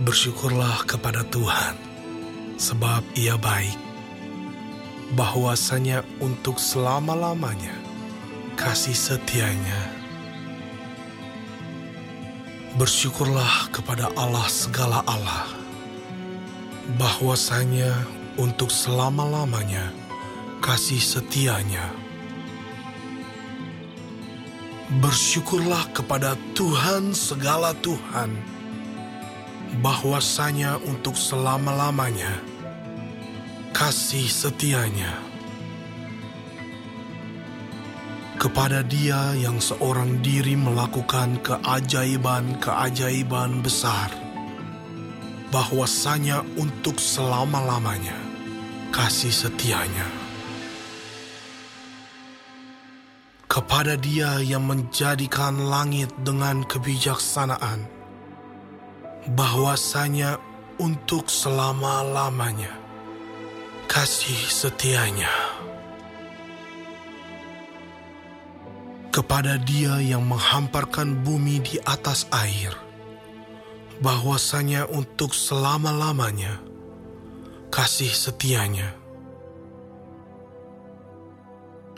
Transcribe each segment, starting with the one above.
Bersyukurlah kepada Tuhan, sebab Ia baik, bahwasanya untuk selama-lamanya kasih setianya. Bersyukurlah kepada Allah segala Allah, bahwasanya untuk selama-lamanya kasih setianya. Bersyukurlah kepada Tuhan segala Tuhan, bahwasanya untuk selama-lamanya kasih setianya. Kepada Dia yang seorang diri melakukan keajaiban-keajaiban besar, bahwasanya untuk selama-lamanya kasih setianya. kepada Dia yang menjadikan langit dengan kebijaksanaan, bahwasanya untuk selama-lamanya kasih setianya. Kepada Dia yang menghamparkan bumi di atas air, bahwasanya untuk selama-lamanya kasih setianya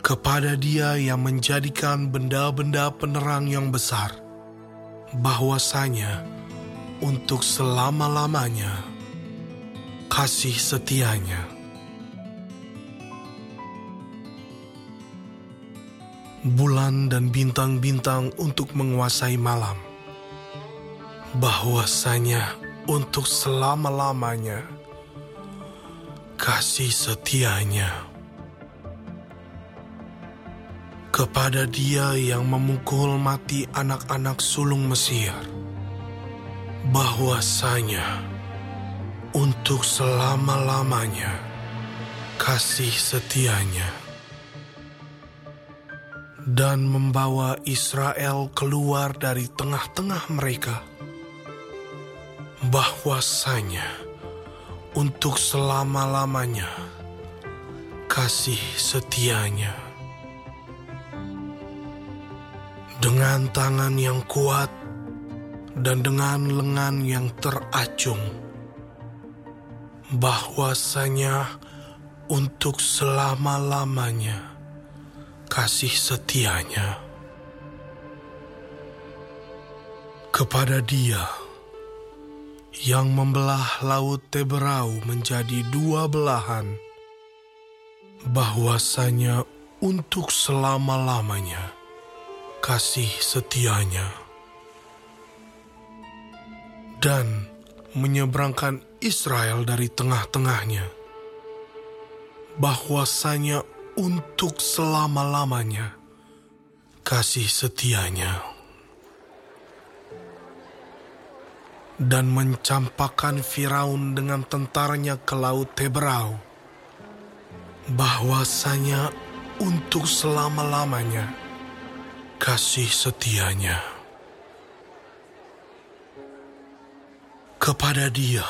kepada Dia yang menjadikan benda-benda penerang yang besar, bahwasanya untuk selama-lamanya kasih setianya. Bulan dan bintang-bintang untuk menguasai malam, bahwasanya untuk selama-lamanya kasih setianya. kepada dia yang memukul mati anak-anak sulung Mesir, bahwasanya untuk selama-lamanya kasih setianya dan membawa Israel keluar dari tengah-tengah mereka, bahwasanya untuk selama-lamanya kasih setianya. dengan tangan yang kuat dan dengan lengan yang teracung, bahwasanya untuk selama-lamanya kasih setianya kepada Dia yang membelah laut Teberau menjadi dua belahan, bahwasanya untuk selama-lamanya kasih setianya dan menyeberangkan Israel dari tengah-tengahnya, bahwasanya untuk selama-lamanya kasih setianya. Dan mencampakkan Firaun dengan tentaranya ke laut Teberau, bahwasanya untuk selama-lamanya kasih setianya kepada Dia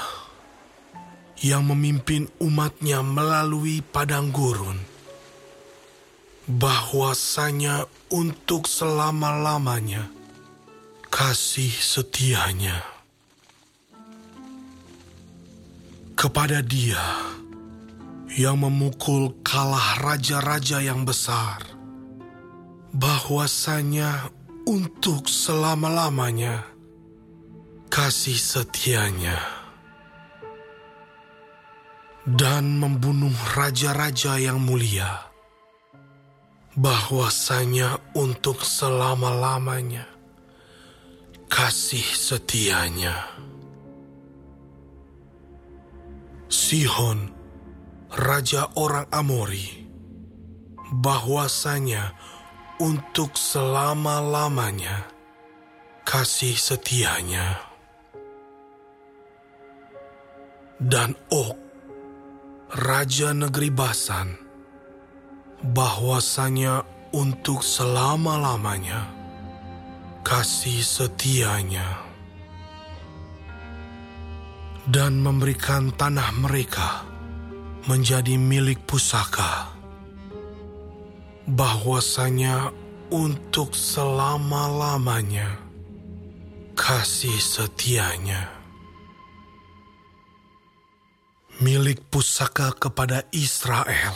yang memimpin umatnya melalui padang gurun, bahwasanya untuk selama-lamanya kasih setianya. Kepada Dia yang memukul kalah raja-raja yang besar. Bahwasanya untuk selama-lamanya kasih setianya dan membunuh raja-raja yang mulia bahwasanya untuk selama-lamanya kasih setianya Sihon raja orang Amori bahwasanya untuk selama-lamanya kasih setianya. Dan Ok, Raja Negeri Basan, bahwasanya untuk selama-lamanya kasih setianya. Dan memberikan tanah mereka menjadi milik pusaka bahwasanya untuk selama-lamanya kasih setianya milik pusaka kepada Israel,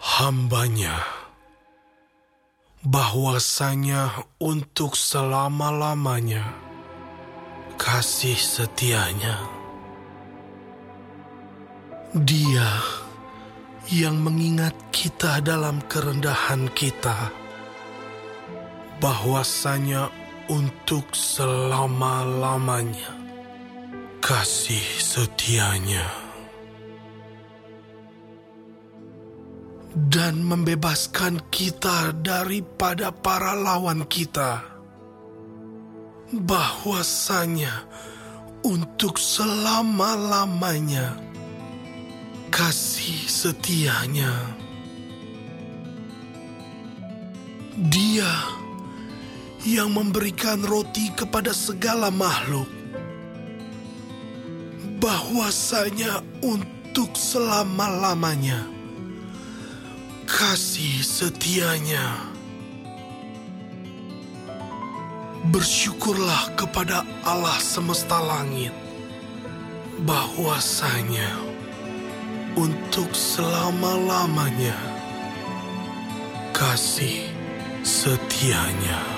hambanya, bahwasanya untuk selama-lamanya kasih setianya. Dia yang mengingat kita dalam kerendahan kita, bahwasanya untuk selama-lamanya kasih setianya. Dan membebaskan kita daripada para lawan kita. Bahwasanya untuk selama-lamanya kasih setianya. Dia yang memberikan roti kepada segala makhluk, bahwasanya untuk selama-lamanya kasih setianya. Bersyukurlah kepada Allah semesta langit, bahwasanya untuk selama-lamanya kasih setianya.